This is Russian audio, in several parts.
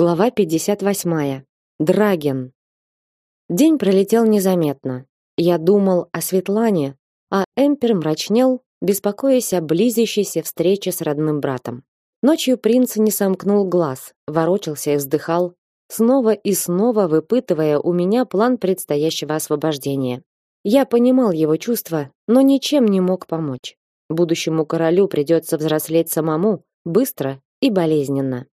Глава 58. Драген. День пролетел незаметно. Я думал о Светлане, а Эмпер мрачнел, беспокоясь о близящейся встрече с родным братом. Ночью принц не сомкнул глаз, ворочался и вздыхал, снова и снова выпытывая у меня план предстоящего освобождения. Я понимал его чувства, но ничем не мог помочь. Будущему королю придется взрослеть самому, быстро и болезненно.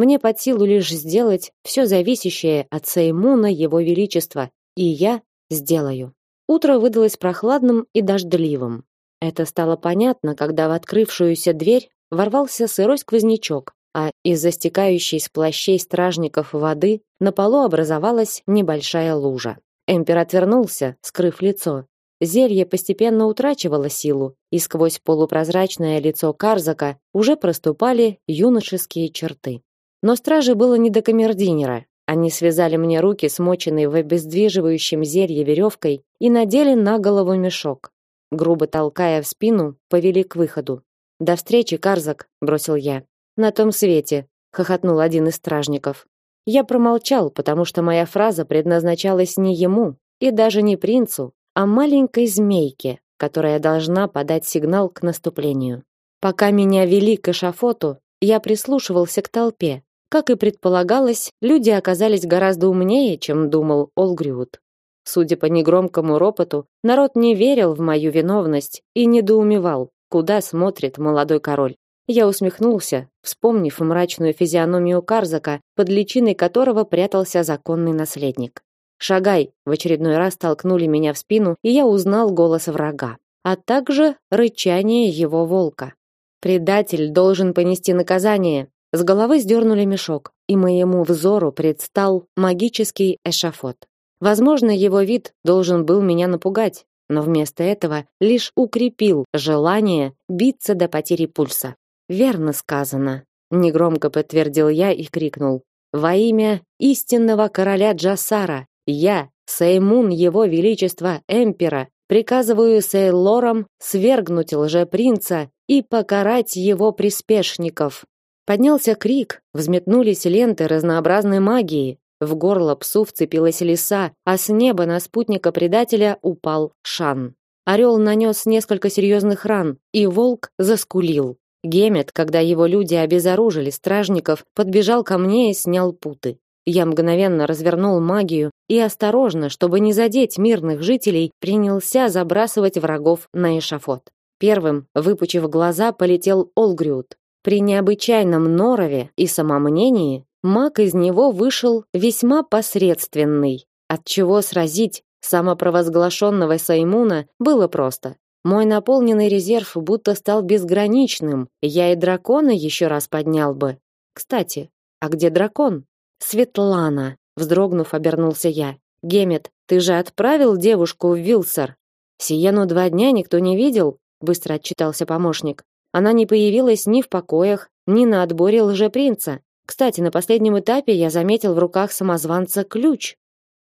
Мне под силу лишь сделать все зависящее от Сеймуна его величества, и я сделаю. Утро выдалось прохладным и дождливым. Это стало понятно, когда в открывшуюся дверь ворвался сырой сквознячок, а из-за стекающей с плащей стражников воды на полу образовалась небольшая лужа. Эмпер отвернулся, скрыв лицо. Зелье постепенно утрачивало силу, и сквозь полупрозрачное лицо Карзака уже проступали юношеские черты. Но страже было не до камердинера. Они связали мне руки, смоченные в обездвиживающем зелье веревкой, и надели на голову мешок. Грубо толкая в спину, повели к выходу. До встречи, Карзак, бросил я. На том свете, хохотнул один из стражников. Я промолчал, потому что моя фраза предназначалась не ему и даже не принцу, а маленькой змейке, которая должна подать сигнал к наступлению. Пока меня вели к эшафоту, я прислушивался к толпе, как и предполагалось, люди оказались гораздо умнее, чем думал Олгрюд. Судя по негромкому ропоту, народ не верил в мою виновность и недоумевал, куда смотрит молодой король. Я усмехнулся, вспомнив мрачную физиономию Карзака, под личиной которого прятался законный наследник. «Шагай!» в очередной раз толкнули меня в спину, и я узнал голос врага, а также рычание его волка. «Предатель должен понести наказание!» С головы сдернули мешок, и моему взору предстал магический эшафот. Возможно, его вид должен был меня напугать, но вместо этого лишь укрепил желание биться до потери пульса. Верно сказано, негромко подтвердил я и крикнул: "Во имя истинного короля Джасара, я, Сеймун его величества эмпера, приказываю Сейлорам свергнуть лжепринца и покарать его приспешников". Поднялся крик, взметнулись ленты разнообразной магии. В горло псу вцепилась лиса, а с неба на спутника предателя упал Шан. Орел нанес несколько серьезных ран, и волк заскулил. Гемет, когда его люди обезоружили стражников, подбежал ко мне и снял путы. Я мгновенно развернул магию и осторожно, чтобы не задеть мирных жителей, принялся забрасывать врагов на эшафот. Первым, выпучив глаза, полетел Олгрюд. При необычайном норове и самомнении маг из него вышел весьма посредственный, от чего сразить самопровозглашенного Саймуна было просто. Мой наполненный резерв будто стал безграничным. Я и дракона еще раз поднял бы. Кстати, а где дракон? Светлана, вздрогнув, обернулся я. Гемет, ты же отправил девушку в Вилсар. Сиену два дня никто не видел, быстро отчитался помощник. Она не появилась ни в покоях, ни на отборе лжепринца. Кстати, на последнем этапе я заметил в руках самозванца ключ.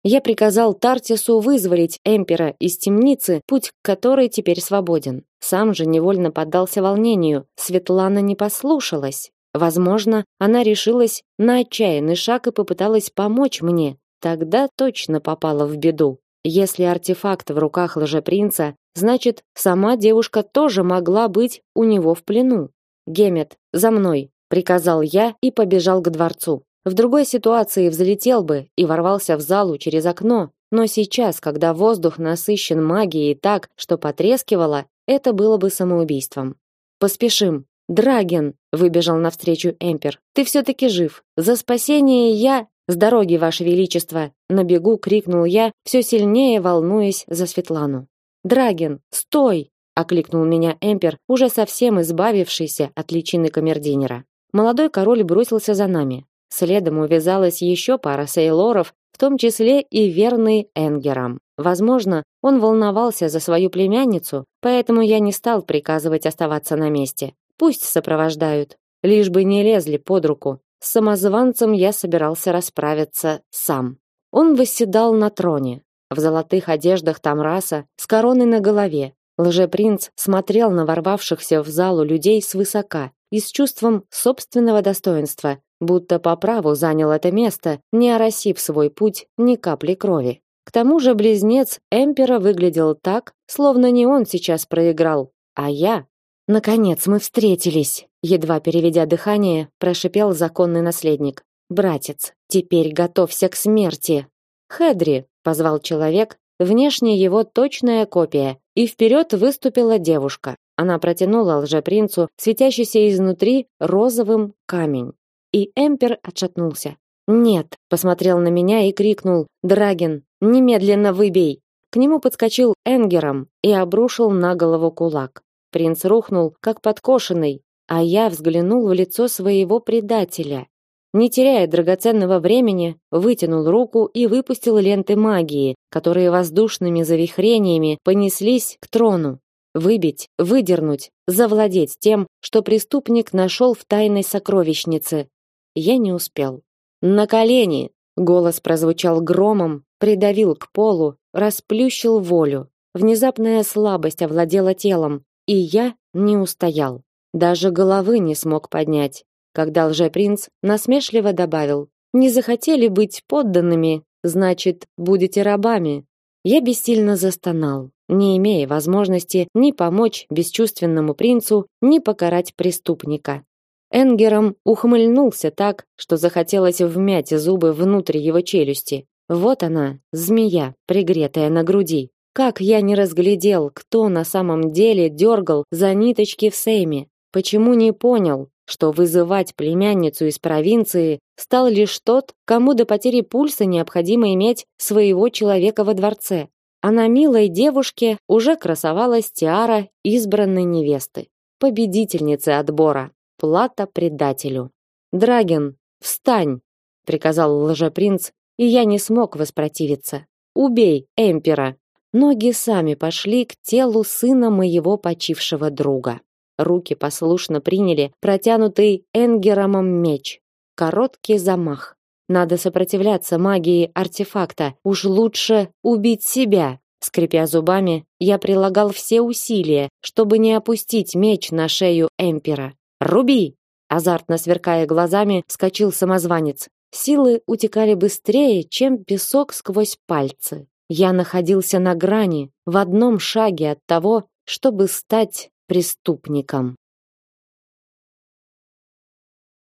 Я приказал Тартису вызволить Эмпера из темницы, путь к которой теперь свободен. Сам же невольно поддался волнению. Светлана не послушалась. Возможно, она решилась на отчаянный шаг и попыталась помочь мне. Тогда точно попала в беду. Если артефакт в руках лжепринца, значит, сама девушка тоже могла быть у него в плену. Гемет, за мной, приказал я и побежал к дворцу. В другой ситуации взлетел бы и ворвался в залу через окно, но сейчас, когда воздух насыщен магией так, что потрескивало, это было бы самоубийством. Поспешим. Драген выбежал навстречу Эмпер. Ты все таки жив. За спасение я с дороги, ваше величество, на бегу крикнул я, все сильнее волнуясь за Светлану. Драген, стой! окликнул меня Эмпер, уже совсем избавившийся от личины камердинера. Молодой король бросился за нами. Следом увязалась еще пара сейлоров, в том числе и верный Энгерам. Возможно, он волновался за свою племянницу, поэтому я не стал приказывать оставаться на месте. Пусть сопровождают, лишь бы не лезли под руку. С самозванцем я собирался расправиться сам. Он восседал на троне, в золотых одеждах Тамраса, с короной на голове. Лжепринц смотрел на ворвавшихся в залу людей свысока и с чувством собственного достоинства, будто по праву занял это место, не оросив свой путь ни капли крови. К тому же близнец Эмпера выглядел так, словно не он сейчас проиграл, а я. Наконец мы встретились, едва переведя дыхание, прошипел законный наследник. Братец, теперь готовься к смерти. Хедри, позвал человек, внешне его точная копия, и вперед выступила девушка. Она протянула лжепринцу светящийся изнутри розовым камень. И Эмпер отшатнулся. «Нет!» – посмотрел на меня и крикнул «Драген, немедленно выбей!» К нему подскочил Энгером и обрушил на голову кулак. Принц рухнул, как подкошенный, а я взглянул в лицо своего предателя. Не теряя драгоценного времени, вытянул руку и выпустил ленты магии, которые воздушными завихрениями понеслись к трону. Выбить, выдернуть, завладеть тем, что преступник нашел в тайной сокровищнице. Я не успел. На колени! Голос прозвучал громом, придавил к полу, расплющил волю. Внезапная слабость овладела телом, и я не устоял. Даже головы не смог поднять, когда лжепринц насмешливо добавил: "Не захотели быть подданными, значит, будете рабами". Я бессильно застонал, не имея возможности ни помочь бесчувственному принцу, ни покарать преступника. Энгером ухмыльнулся так, что захотелось вмять зубы внутрь его челюсти. Вот она, змея, пригретая на груди. Как я не разглядел, кто на самом деле дергал за ниточки в Сейме? Почему не понял, что вызывать племянницу из провинции стал лишь тот, кому до потери пульса необходимо иметь своего человека во дворце? А на милой девушке уже красовалась тиара избранной невесты, победительницы отбора. Плата предателю. Драген, встань, приказал лжепринц, и я не смог воспротивиться. Убей эмпера. Ноги сами пошли к телу сына моего почившего друга. Руки послушно приняли протянутый Энгеромом меч. Короткий замах. Надо сопротивляться магии артефакта. Уж лучше убить себя. Скрипя зубами, я прилагал все усилия, чтобы не опустить меч на шею эмпера. Руби! Азартно сверкая глазами, вскочил самозванец. Силы утекали быстрее, чем песок сквозь пальцы. Я находился на грани, в одном шаге от того, чтобы стать преступником.